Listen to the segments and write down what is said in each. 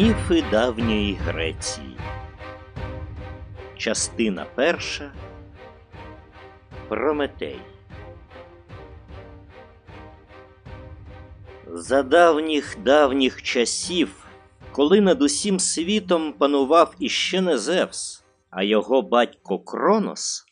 Міфи давньої Греції. Частина перша. Прометей. За давніх давніх часів, коли над усім світом панував іще не Зевс, а його батько Кронос,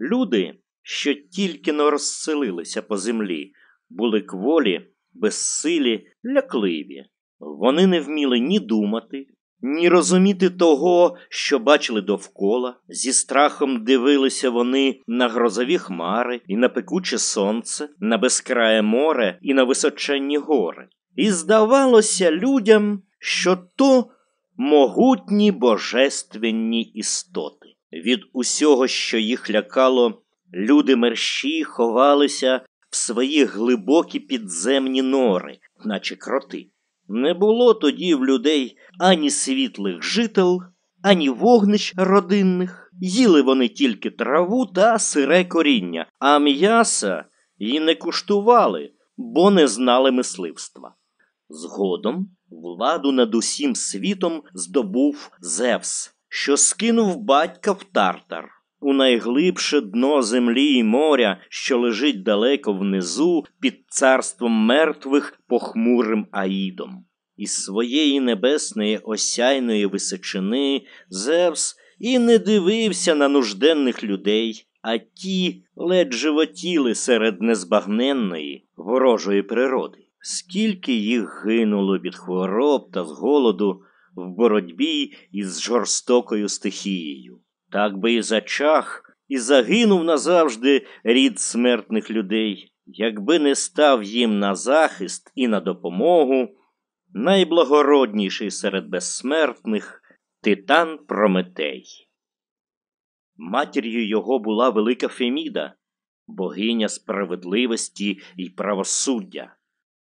люди, що тільки но розселилися по землі, були кволі, безсилі, лякливі. Вони не вміли ні думати, ні розуміти того, що бачили довкола. Зі страхом дивилися вони на грозові хмари і на пекуче сонце, на безкрає море і на височенні гори. І здавалося людям, що то могутні божественні істоти. Від усього, що їх лякало, люди мерщі ховалися в свої глибокі підземні нори, наче кроти. Не було тоді в людей ані світлих жител, ані вогнищ родинних. Їли вони тільки траву та сире коріння, а м'яса й не куштували, бо не знали мисливства. Згодом владу над усім світом здобув Зевс, що скинув батька в тартар. У найглибше дно землі й моря, що лежить далеко внизу, під царством мертвих похмурим Аїдом. Із своєї небесної осяйної височини Зевс і не дивився на нужденних людей, а ті ледь животіли серед незбагненної ворожої природи. Скільки їх гинуло від хвороб та з голоду в боротьбі із жорстокою стихією. Так би і зачах, і загинув назавжди рід смертних людей, якби не став їм на захист і на допомогу, найблагородніший серед безсмертних титан Прометей. Матір'ю його була велика Феміда, богиня справедливості і правосуддя,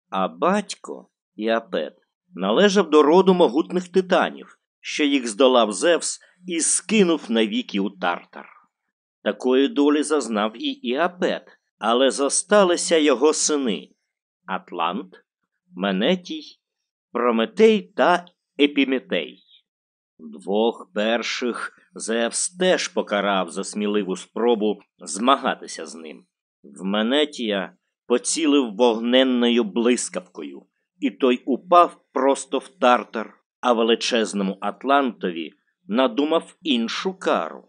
а батько Іапет належав до роду могутних титанів, що їх здолав Зевс і скинув навіки у тартар. Такої долі зазнав і Іапет, але зосталися його сини Атлант, Менетій, Прометей та Епіметей. Двох перших Зевс теж покарав за сміливу спробу змагатися з ним. В Менетія поцілив вогненною блискавкою, і той упав просто в тартар, а величезному Атлантові надумав іншу кару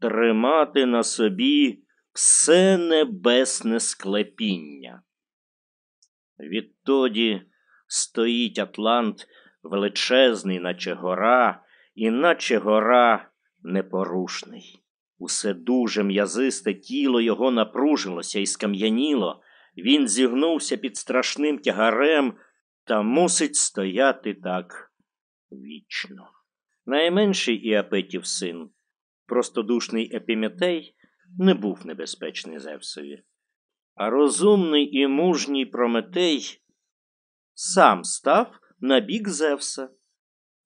тримати на собі все небесне склепіння. Відтоді стоїть Атлант величезний, наче гора, і наче гора непорушний. Усе дуже м'язисте тіло його напружилося і скам'яніло, він зігнувся під страшним тягарем та мусить стояти так вічно. Найменший Іапетів син, простодушний епіметей, не був небезпечний Зевсові, а розумний і мужній Прометей сам став на бік Зевса.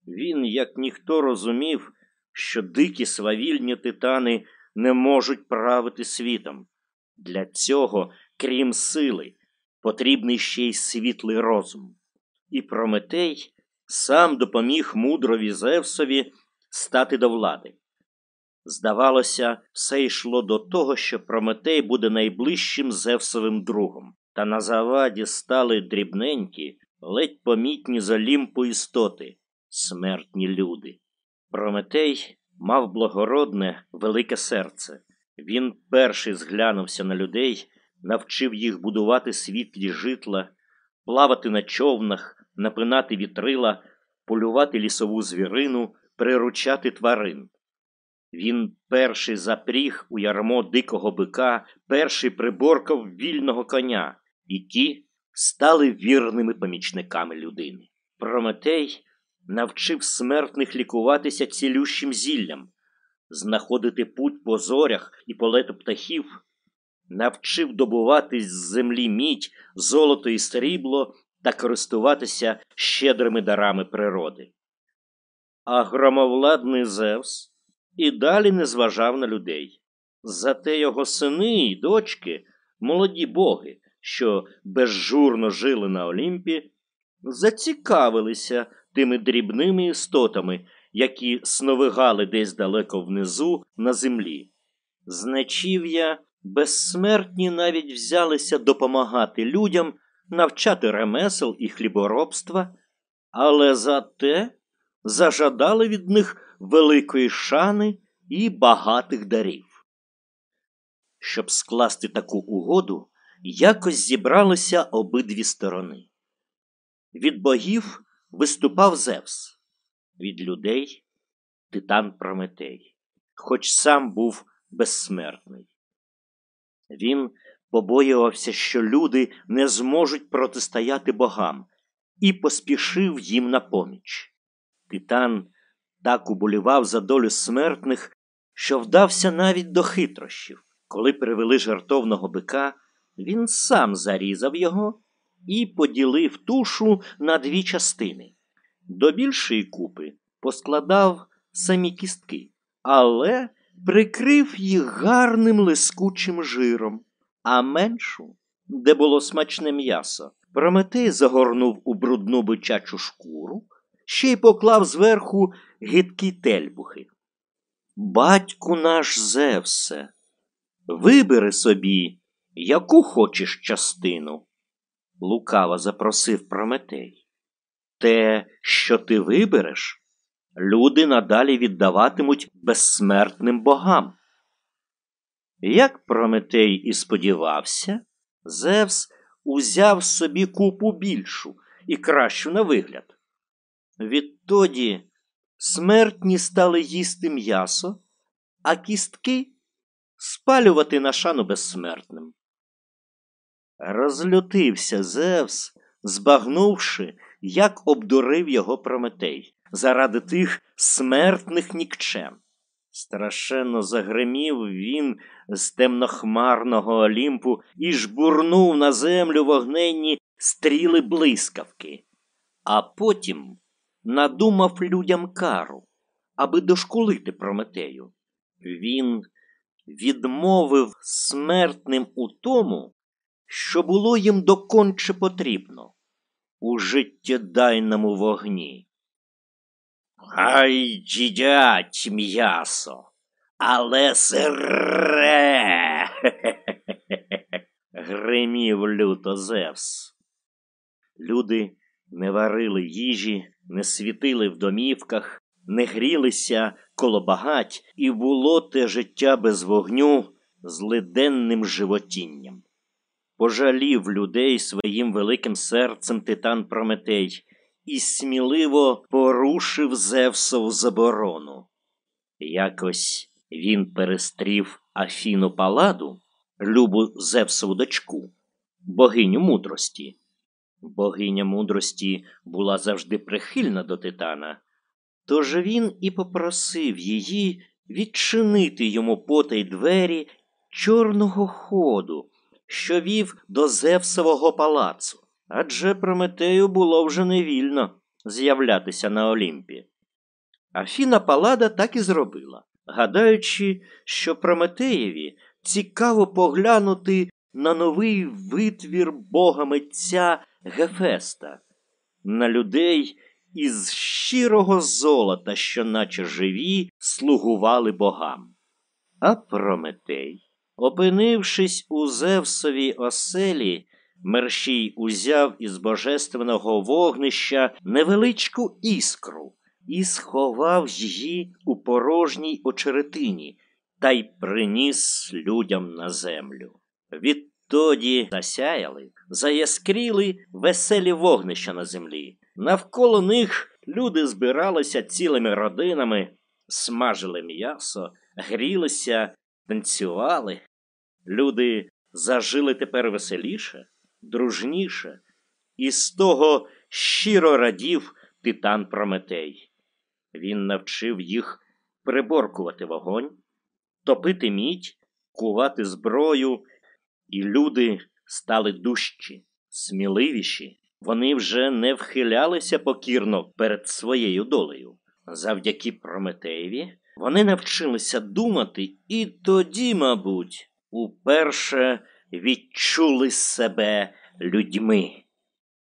Він, як ніхто розумів, що дикі свавільні титани не можуть правити світом. Для цього, крім сили, потрібний ще й світлий розум. І Прометей сам допоміг мудрові Зевсові стати до влади. Здавалося, все йшло до того, що Прометей буде найближчим Зевсовим другом, та на заваді стали дрібненькі, ледь помітні з Олімпу істоти, смертні люди. Прометей мав благородне, велике серце. Він перший зглянувся на людей, навчив їх будувати світлі житла, плавати на човнах, напинати вітрила, полювати лісову звірину, приручати тварин. Він перший запріг у ярмо дикого бика, перший приборкав вільного коня, і ті стали вірними помічниками людини. Прометей навчив смертних лікуватися цілющим зіллям, знаходити путь по зорях і по лету птахів, навчив добувати з землі мідь, золото і срібло та користуватися щедрими дарами природи. А громовладний Зевс і далі не зважав на людей. Зате його сини і дочки, молоді боги, що безжурно жили на Олімпі, зацікавилися тими дрібними істотами, які сновигали десь далеко внизу на землі. Знечів'я безсмертні навіть взялися допомагати людям навчати ремесел і хліборобства, але зате зажадали від них великої шани і багатих дарів. Щоб скласти таку угоду, якось зібралися обидві сторони. Від богів виступав Зевс, від людей титан Прометей, хоч сам був безсмертний. Він побоювався, що люди не зможуть протистояти богам, і поспішив їм на поміч. Титан так уболівав за долю смертних, що вдався навіть до хитрощів. Коли привели жартовного бика, він сам зарізав його і поділив тушу на дві частини. До більшої купи поскладав самі кістки, але прикрив їх гарним лискучим жиром, а меншу, де було смачне м'ясо, Прометей загорнув у брудну бичачу шкуру, ще й поклав зверху гидкі тельбухи. Батьку наш Зевсе, вибери собі, яку хочеш частину, лукаво запросив Прометей. Те, що ти вибереш, люди надалі віддаватимуть безсмертним богам. Як Прометей і сподівався, Зевс узяв собі купу більшу і кращу на вигляд. Відтоді смертні стали їсти м'ясо, а кістки спалювати на шану безсмертним. Розлютився Зевс, збагнувши, як обдурив його Прометей заради тих смертних нікчем. Страшенно загримів він з темнохмарного Олімпу і жбурнув на землю вогненні стріли блискавки, а потім надумав людям кару, аби дошкулити Прометею. Він відмовив смертним у тому, що було їм доконче потрібно у життєдайному вогні. Хай їдять м'ясо, але сире. гримів люто Зевс. Люди не варили їжі, не світили в домівках, не грілися коло багать, і було те життя без вогню злиденним животінням. Пожалів людей своїм великим серцем титан Прометей і сміливо порушив Зевсову заборону. Якось він перестрів Афіну Паладу, любу Зевсову дочку, богиню мудрості. Богиня мудрості була завжди прихильна до титана, тож він і попросив її відчинити йому потай двері чорного ходу, що вів до Зевсового палацу адже Прометею було вже невільно з'являтися на Олімпі. Афіна Палада так і зробила, гадаючи, що Прометеєві цікаво поглянути на новий витвір бога митця Гефеста, на людей із щирого золота, що, наче живі, слугували богам. А Прометей, опинившись у Зевсовій оселі, Мерщій узяв із божественного вогнища невеличку іскру і сховав її у порожній очеретині та й приніс людям на землю. Відтоді засяяли, заяскріли веселі вогнища на землі. Навколо них люди збиралися цілими родинами, смажили м'ясо, грілися, танцювали. Люди зажили тепер веселіше дружніше, і з того щиро радів титан Прометей. Він навчив їх приборкувати вогонь, топити мідь, кувати зброю, і люди стали дужчі, сміливіші. Вони вже не вхилялися покірно перед своєю долею. Завдяки Прометеєві вони навчилися думати і тоді, мабуть, уперше відчули себе людьми.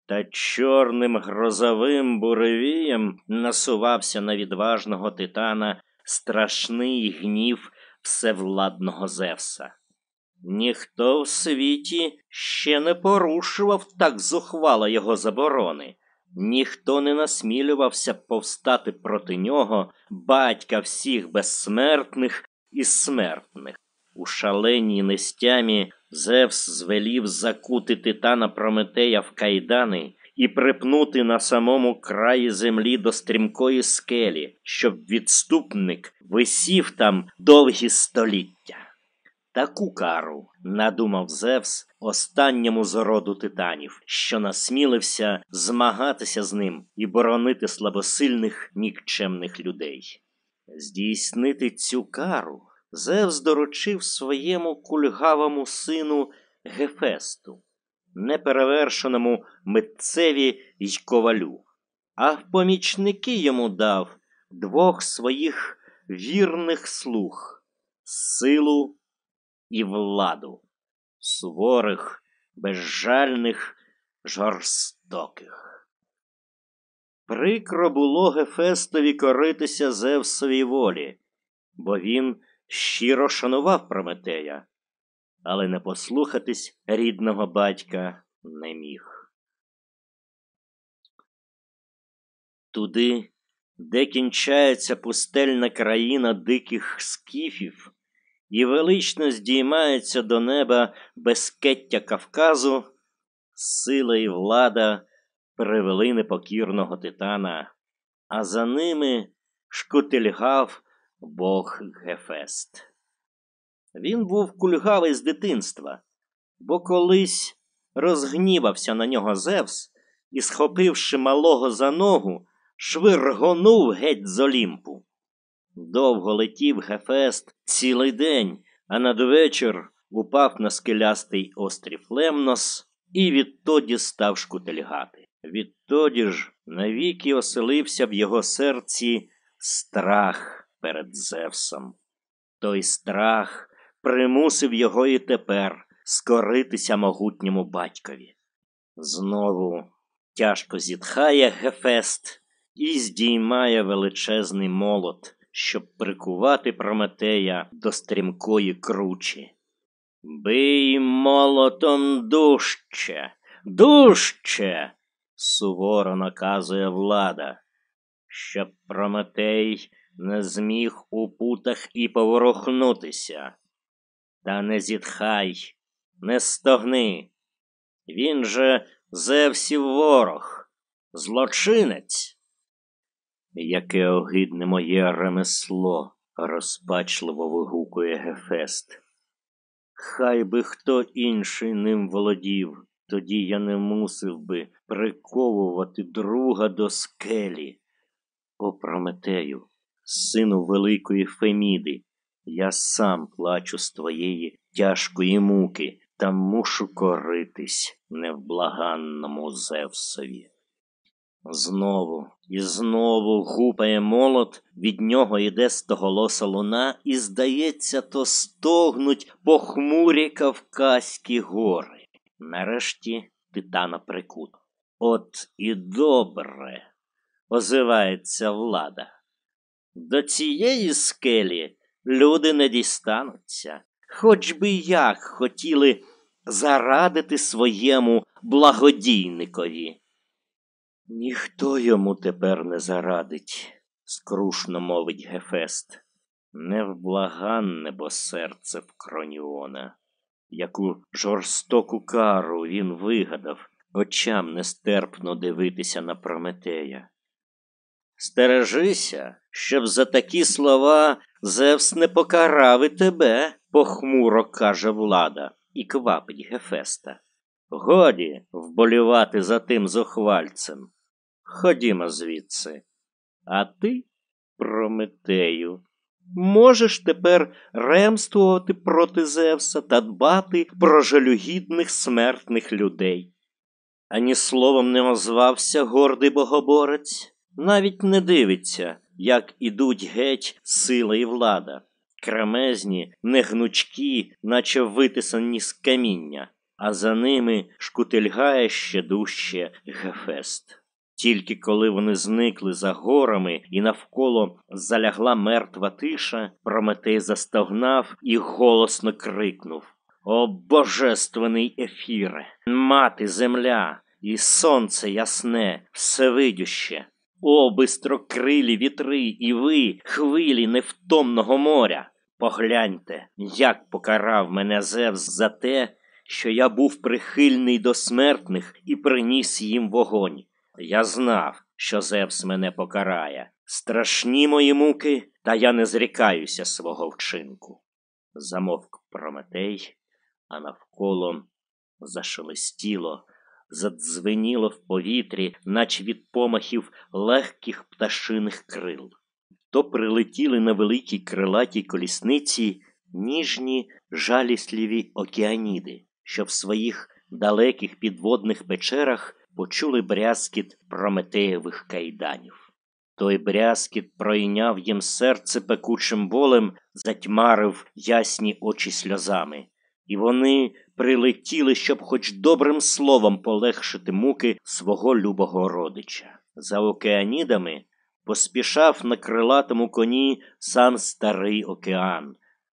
Та чорним грозовим буревієм насувався на відважного титана страшний гнів всевладного Зевса. Ніхто в світі ще не порушував так зухвало його заборони, ніхто не насмілювався повстати проти нього батька всіх безсмертних і смертних. У шаленій нестямі Зевс звелів закути титана Прометея в кайдани і припнути на самому краї землі до стрімкої скелі, щоб відступник висів там довгі століття. Таку кару надумав Зевс останньому з роду титанів, що насмілився змагатися з ним і боронити слабосильних нікчемних людей. Здійснити цю кару Зевс доручив своєму кульгавому сину Гефесту, неперевершеному митцеві й ковалю, а в помічники йому дав двох своїх вірних слуг силу і владу, суворих, безжальних, жорстоких. Прикро було Гефестові коритися Зевсовій волі, бо він щиро шанував Прометея, але не послухатись рідного батька не міг. Туди, де кінчається пустельна країна диких скіфів, і велично здіймається до неба безкеття Кавказу, сила і влада привели непокірного титана, а за ними шкутильгав бог Гефест. Він був кульгавий з дитинства, бо колись розгнівався на нього Зевс і, схопивши малого за ногу, швиргонув геть з Олімпу. Довго летів Гефест цілий день, а надвечір упав на скелястий острів Лемнос і відтоді став шкутельгати. Відтоді ж навіки оселився в його серці страх перед Зевсом. Той страх примусив його і тепер скоритися могутньому батькові. Знову тяжко зітхає Гефест і здіймає величезний молот, щоб прикувати Прометея до стрімкої кручі. Бий молотом дужче, дужче, суворо наказує влада, щоб Прометей не зміг у путах і поворухнутися. Та не зітхай, не стогни. Він же Зевсів ворог, злочинець. Яке огидне моє ремесло, розпачливо вигукує Гефест. Хай би хто інший ним володів, тоді я не мусив би приковувати друга до скелі. О Прометею, сину великої Феміди, я сам плачу з твоєї тяжкої муки та мушу коритись невблаганному Зевсові. Знову і знову гупає молот, від нього йде стоголоса луна, і, здається, то стогнуть похмурі Кавказькі гори. Нарешті титана прикут. От і добре, озивається влада. До цієї скелі люди не дістануться, хоч би як хотіли зарадити своєму благодійникові. Ніхто йому тепер не зарадить, скрушно мовить Гефест. Невблаганне бо серце в Кроніона, яку жорстоку кару він вигадав, очам нестерпно дивитися на Прометея. Стережися, щоб за такі слова Зевс не покарав і тебе, похмуро каже влада, і квапить Гефеста. Годі вболівати за тим зухвальцем. Ходімо звідси. А ти, Прометею, можеш тепер ремствувати проти Зевса та дбати про жалюгідних смертних людей. Ані словом не озвався гордий богоборець, навіть не дивиться, як ідуть геть сила і влада, кремезні, негнучкі, наче витисані з каміння. а за ними шкутильгає ще дужче Гефест. Тільки коли вони зникли за горами і навколо залягла мертва тиша, Прометей застогнав і голосно крикнув О божественний ефіре, мати земля і сонце ясне, всевидюще, о бистрокрилі вітри, і ви, хвилі невтомного моря. Погляньте, як покарав мене Зевс за те, що я був прихильний до смертних і приніс їм вогонь. Я знав, що Зевс мене покарає. Страшні мої муки, та я не зрікаюся свого вчинку. Замовк Прометей, а навколо зашелестіло, задзвеніло в повітрі, наче від помахів легких пташиних крил. То прилетіли на великій крилатій колісниці ніжні жалісливі океаніди, що в своїх далеких підводних печерах почули брязкіт прометеєвих кайданів. Той брязкіт пройняв їм серце пекучим болем, затьмарив ясні очі сльозами, і вони прилетіли, щоб хоч добрим словом полегшити муки свого любого родича. За океанідами поспішав на крилатому коні сам старий океан.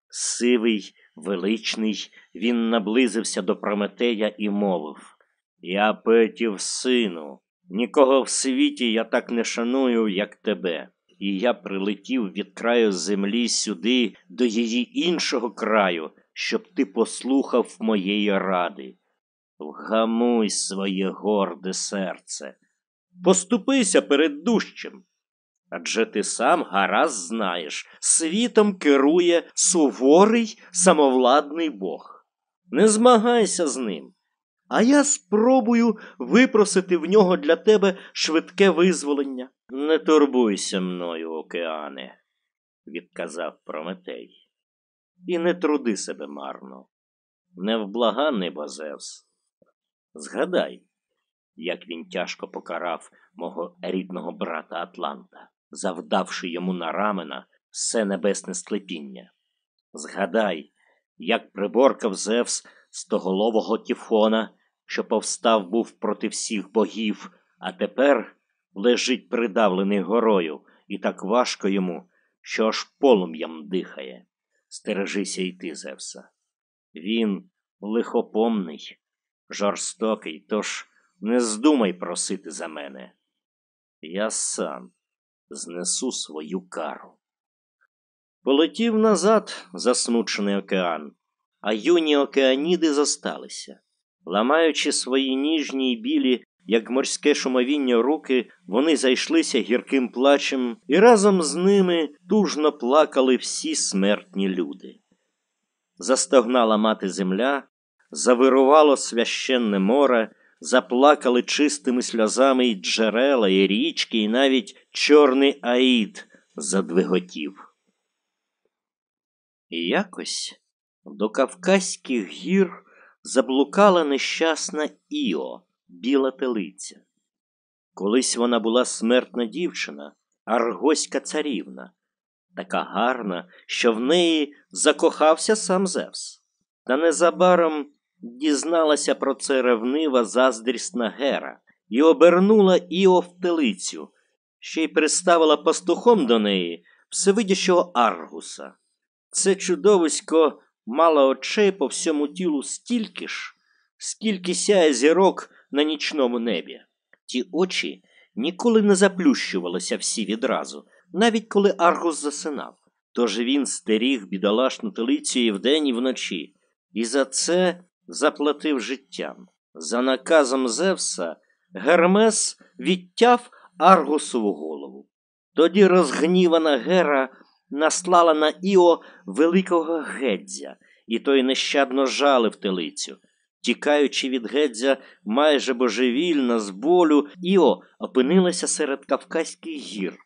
Сивий, величний, він наблизився до Прометея і мовив Я Петів сину, нікого в світі я так не шаную, як тебе. І я прилетів від краю землі сюди, до її іншого краю, щоб ти послухав моєї ради. Вгамуй своє горде серце, поступися перед дужчим. Адже ти сам гаразд знаєш, світом керує суворий самовладний Бог. Не змагайся з ним, а я спробую випросити в нього для тебе швидке визволення. Не турбуйся мною, океане, відказав Прометей. І не труди себе марно. Невблаганний Бозевс. Згадай, як він тяжко покарав мого рідного брата Атланта, завдавши йому на рамена все небесне склепіння. Згадай, як приборкав Зевс стоголового Тіфона, що повстав був проти всіх богів, а тепер лежить придавлений горою, і так важко йому, що аж полум'ям дихає. Стережися й ти, Зевса. Він лихопомний, жорстокий, тож не здумай просити за мене. Я сам знесу свою кару. Полетів назад засмучений океан, а юні океаніди зосталися. Ламаючи свої ніжні й білі, як морське шумовіння руки, вони зайшлися гірким плачем, і разом з ними тужно плакали всі смертні люди. Застогнала мати земля, завирувало священне море, заплакали чистими сльозами й джерела, і річки, і навіть чорний аїд задвиготів. І якось до Кавказьких гір заблукала нещасна Іо, біла телиця. Колись вона була смертна дівчина, аргоська царівна, така гарна, що в неї закохався сам Зевс. Та незабаром дізналася про це ревнива заздрісна Гера і обернула Іо в телицю, ще й приставила пастухом до неї всевидящого Аргуса. Це чудовисько мало очей по всьому тілу стільки ж, скільки сяє зірок на нічному небі. Ті очі ніколи не заплющувалися всі відразу, навіть коли Аргус засинав. Тож він стеріг бідолашну телицю і вдень, і вночі, і за це заплатив життям. За наказом Зевса Гермес відтяв Аргусову голову. Тоді розгнівана Гера наслала на Іо великого гедзя, і той нещадно жалив телицю. Тікаючи від гедзя майже божевільна з болю, Іо опинилася серед Кавказьких гір,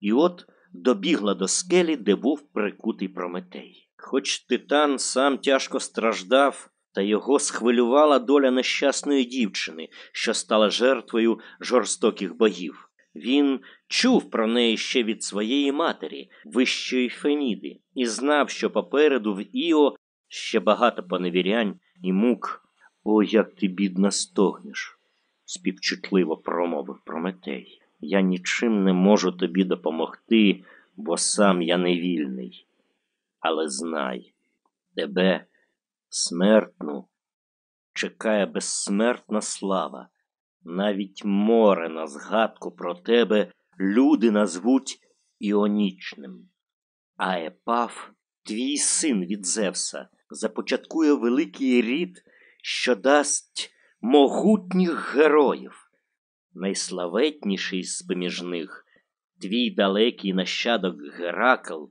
і от добігла до скелі, де був прикутий Прометей. Хоч титан сам тяжко страждав, та його схвилювала доля нещасної дівчини, що стала жертвою жорстоких богів. Він чув про неї ще від своєї матері, вищої Феніди, і знав, що попереду в Іо ще багато поневірянь і мук. О, як ти, бідна, стогнеш, співчутливо промовив Прометей. Я нічим не можу тобі допомогти, бо сам я невільний. Але знай, тебе, смертну, чекає безсмертна слава. Навіть море на згадку про тебе люди назвуть іонічним. А Епаф, твій син від Зевса, започаткує великий рід, що дасть могутніх героїв. Найславетніший з поміж них, твій далекий нащадок Геракл,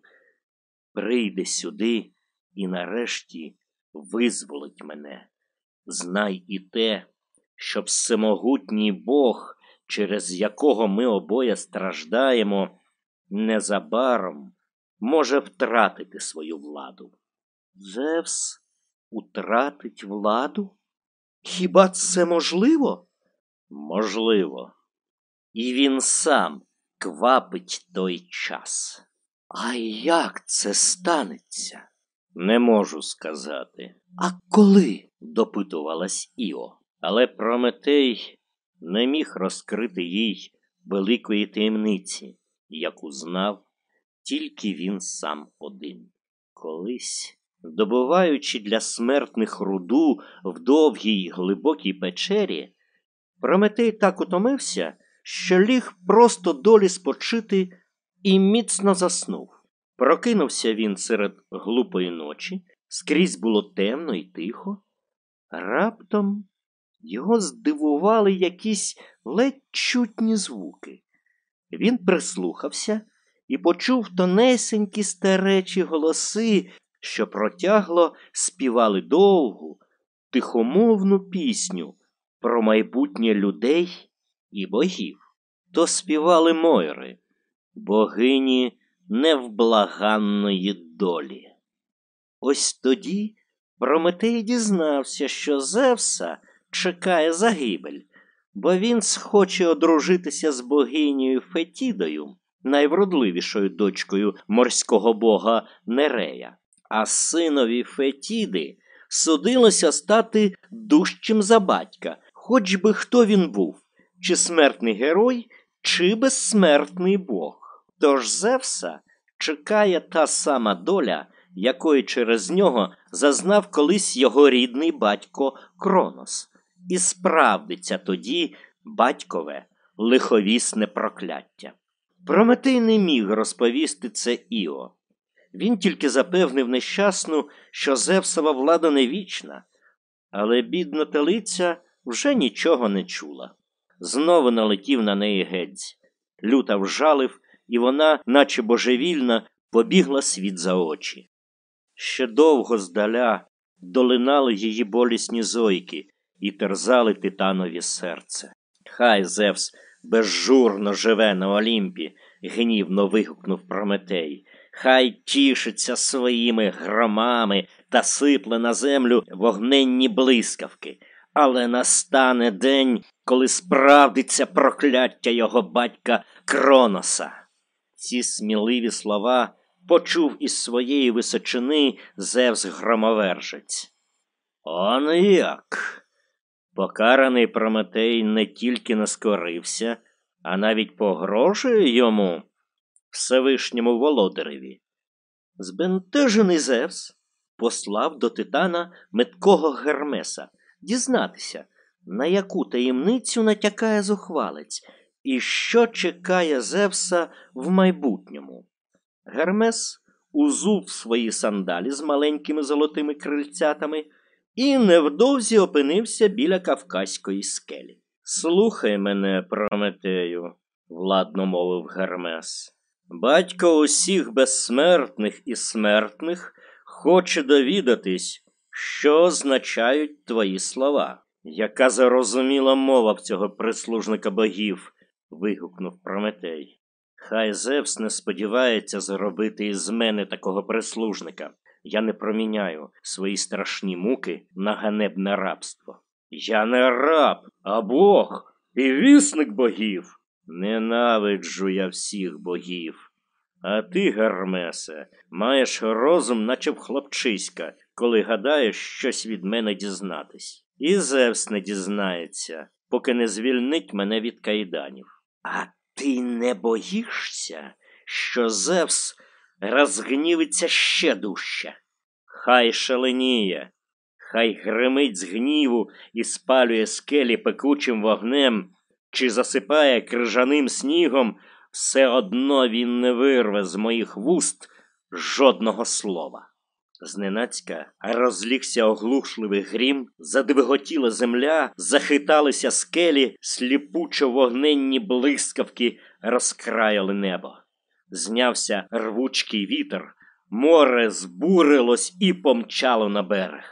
прийде сюди і нарешті визволить мене. Знай і те, що всемогутній Бог, через якого ми обоє страждаємо, незабаром може втратити свою владу. Зевс утратить владу? Хіба це можливо? Можливо. І він сам квапить той час. А як це станеться? Не можу сказати. А коли? допитувалась Іо. Але Прометей не міг розкрити їй великої таємниці, яку знав тільки він сам один. Колись, добуваючи для смертних руду в довгій глибокій печері, Прометей так утомився, що ліг просто долі спочити і міцно заснув. Прокинувся він серед глупої ночі, скрізь було темно і тихо. Раптом його здивували якісь ледь чутні звуки. Він прислухався і почув тонесенькі старечі голоси, що протягло співали довгу, тихомовну пісню про майбутнє людей і богів. То співали Мойри, богині невблаганної долі. Ось тоді Прометей дізнався, що Зевса чекає загибель, бо він схоче одружитися з богинею Фетідою, найвродливішою дочкою морського бога Нерея, а синові Фетіди судилося стати дужчим за батька, хоч би хто він був, чи смертний герой, чи безсмертний бог. Тож Зевса чекає та сама доля, якої через нього зазнав колись його рідний батько Кронос, і справдиться тоді батькове лиховісне прокляття. Прометей не міг розповісти це Іо. Він тільки запевнив нещасну, що Зевсова влада не вічна, але бідна телиця вже нічого не чула. Знову налетів на неї гедзь. Люта вжалив, і вона, наче божевільна, побігла світ за очі. Ще довго здаля долинали її болісні зойки і терзали титанові серце. Хай Зевс безжурно живе на Олімпі, гнівно вигукнув Прометей. Хай тішиться своїми громами та сипле на землю вогненні блискавки, але настане день, коли справдиться прокляття його батька Кроноса. Ці сміливі слова почув із своєї височини Зевс громовержець. Он як? Покараний Прометей не тільки не скорився, а навіть погрожує йому, Всевишньому володареві. Збентежений Зевс послав до титана меткого Гермеса дізнатися, на яку таємницю натякає зухвалець, і що чекає Зевса в майбутньому. Гермес узув свої сандалі з маленькими золотими крильцятами і невдовзі опинився біля Кавказької скелі. Слухай мене, Прометею, владно мовив Гермес. Батько усіх безсмертних і смертних хоче довідатись, що означають твої слова. Яка зарозуміла мова в цього прислужника богів? вигукнув Прометей. Хай Зевс не сподівається заробити із мене такого прислужника. Я не проміняю свої страшні муки на ганебне рабство. Я не раб, а Бог і вісник богів. Ненавиджу я всіх богів. А ти, Гермесе, маєш розум, наче в хлопчиська, коли гадаєш щось від мене дізнатись. І Зевс не дізнається, поки не звільнить мене від кайданів. А ти не боїшся, що Зевс розгнівиться ще дужче? Хай шаленіє, хай гримить з гніву і спалює скелі пекучим вогнем, чи засипає крижаним снігом, все одно він не вирве з моїх вуст жодного слова. Зненацька розлігся оглушливий грім, задвиготіла земля, захиталися скелі, сліпучо вогненні блискавки розкраяли небо. Знявся рвучкий вітер, море збурилось і помчало на берег.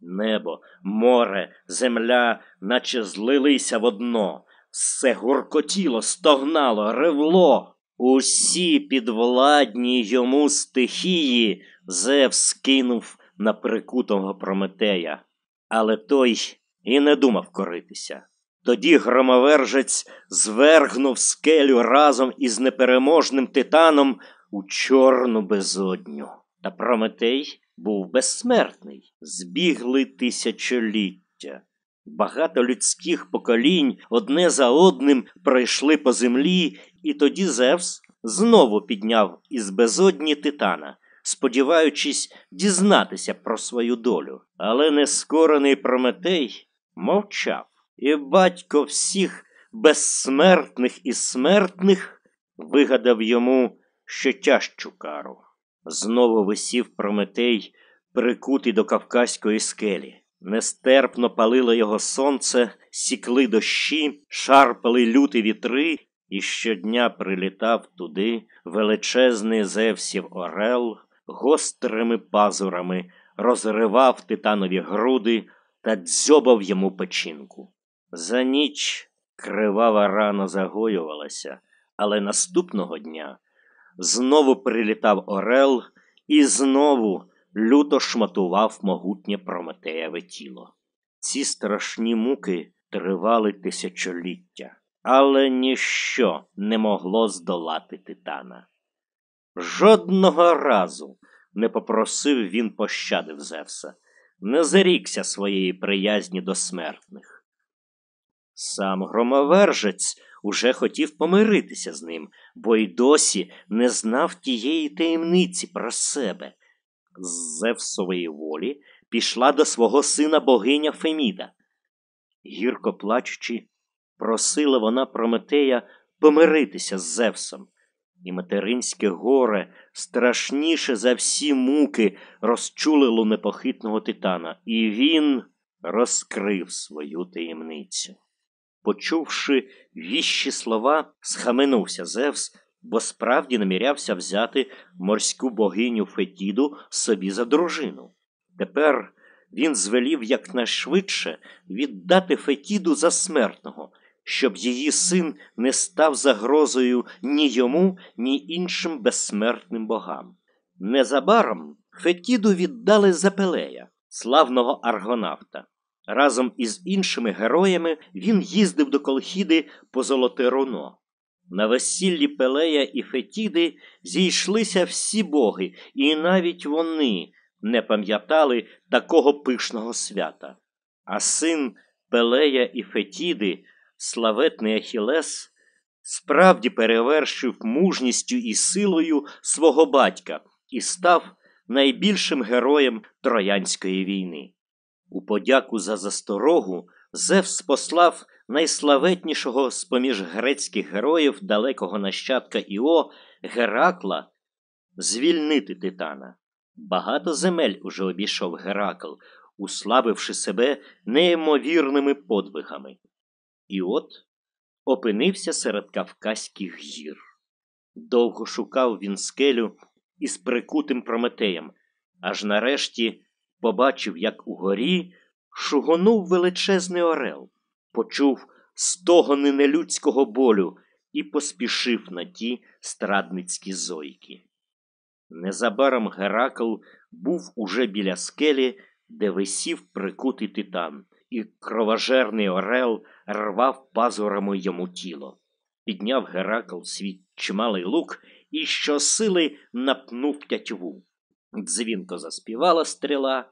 Небо, море, земля, наче злилися в одно, все гуркотіло, стогнало, ревло. Усі підвладні йому стихії Зевс кинув на прикутого Прометея, але той і не думав коритися. Тоді громовержець звергнув скелю разом із непереможним титаном у чорну безодню. Та Прометей був безсмертний, збігли тисячоліття. Багато людських поколінь одне за одним пройшли по землі, і тоді Зевс знову підняв із безодні титана, сподіваючись дізнатися про свою долю. Але нескорений Прометей мовчав, і батько всіх безсмертних і смертних вигадав йому ще тяжчу кару. Знову висів Прометей, прикутий до кавказької скелі. Нестерпно палило його сонце, сікли дощі, шарпали люті вітри, і щодня прилітав туди величезний Зевсів Орел, гострими пазурами розривав титанові груди та дзьобав йому печінку. За ніч кривава рана загоювалася, але наступного дня знову прилітав Орел і знову люто шматував могутнє Прометеєве тіло. Ці страшні муки тривали тисячоліття, але ніщо не могло здолати титана. Жодного разу не попросив він пощади в Зевса, не зарікся своєї приязні до смертних. Сам громовержець уже хотів помиритися з ним, бо й досі не знав тієї таємниці про себе. З Зевсової волі пішла до свого сина богиня Феміда. Гірко плачучи, просила вона Прометея помиритися з Зевсом, і материнське горе страшніше за всі муки розчулило непохитного титана, і він розкрив свою таємницю. Почувши віщі слова, схаменувся Зевс, бо справді намірявся взяти морську богиню Фетіду собі за дружину. Тепер він звелів якнайшвидше віддати Фетіду за смертного, щоб її син не став загрозою ні йому, ні іншим безсмертним богам. Незабаром Фетіду віддали за Пелея, славного аргонавта. Разом із іншими героями він їздив до Колхіди по золоте руно. На весіллі Пелея і Фетіди зійшлися всі боги, і навіть вони не пам'ятали такого пишного свята. А син Пелея і Фетіди, славетний Ахілес, справді перевершив мужністю і силою свого батька і став найбільшим героєм Троянської війни. У подяку за засторогу Зевс послав найславетнішого з поміж грецьких героїв далекого нащадка Іо Геракла звільнити титана. Багато земель уже обійшов Геракл, уславивши себе неймовірними подвигами. І от опинився серед Кавказьких гір. Довго шукав він скелю із прикутим Прометеєм, аж нарешті побачив, як угорі шугонув величезний орел, почув стогони нелюдського болю і поспішив на ті страдницькі зойки. Незабаром Геракл був уже біля скелі, де висів прикутий титан, і кровожерний орел рвав пазурами йому тіло. Підняв Геракл свій чималий лук і щосили напнув тятьву. Дзвінко заспівала стріла,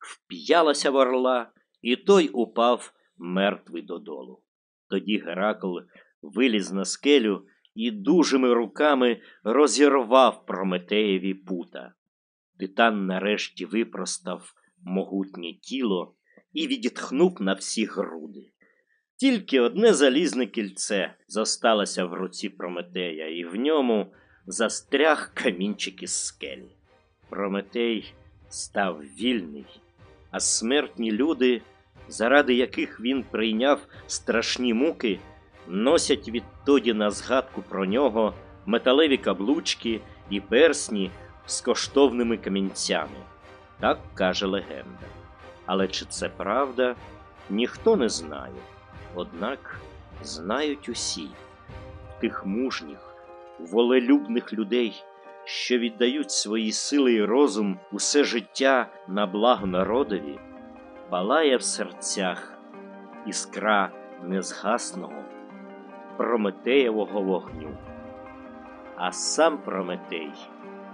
вп'ялася в орла і той упав мертвий додолу. Тоді Геракл виліз на скелю і дужими руками розірвав Прометеєві пута. Титан нарешті випростав могутнє тіло і відітхнув на всі груди. Тільки одне залізне кільце зосталося в руці Прометея, і в ньому застряг камінчик із скелі. Прометей став вільний, а смертні люди, заради яких він прийняв страшні муки, носять відтоді на згадку про нього металеві каблучки і персні з коштовними камінцями. Так каже легенда. Але чи це правда, ніхто не знає. Однак знають усі тих мужніх, волелюбних людей, що віддають свої сили і розум усе життя на благо народові, палає в серцях іскра незгасного Прометеєвого вогню. А сам Прометей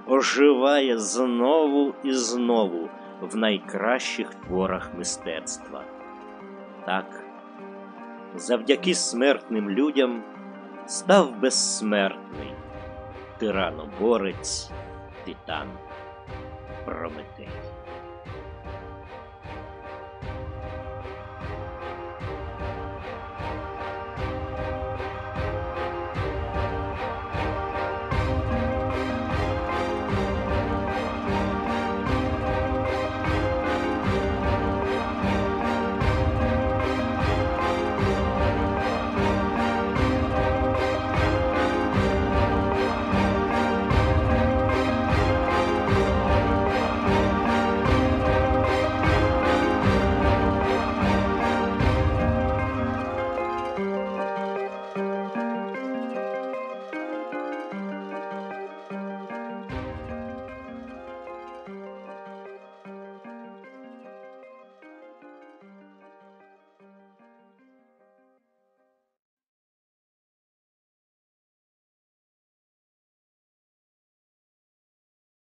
оживає знову і знову в найкращих творах мистецтва. Так, завдяки смертним людям став безсмертний тираноборець Титан Прометей.